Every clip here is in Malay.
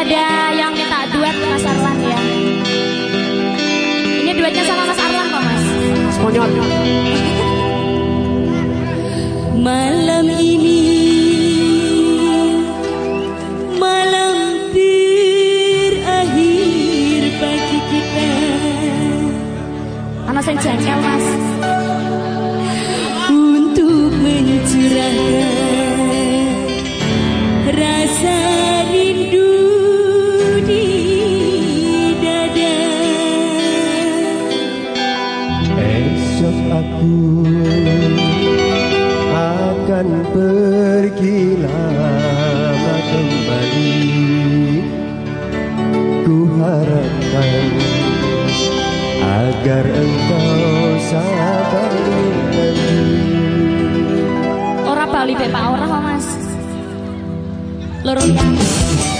ada yang minta duet Mas Arlan ya. Ini duetnya sama Mas Arlan kok, Mas. Semuanya. agar engkau sabar menanti. Orang Bali bepa orang mas. Lurus.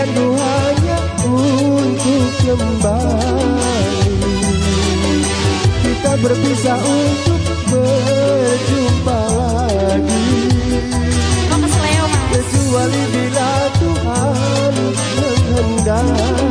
impianmu hanya untuk kembali. Kita berpisah untuk berjumpa lagi. Kecuali bila Tuhan menghendaki.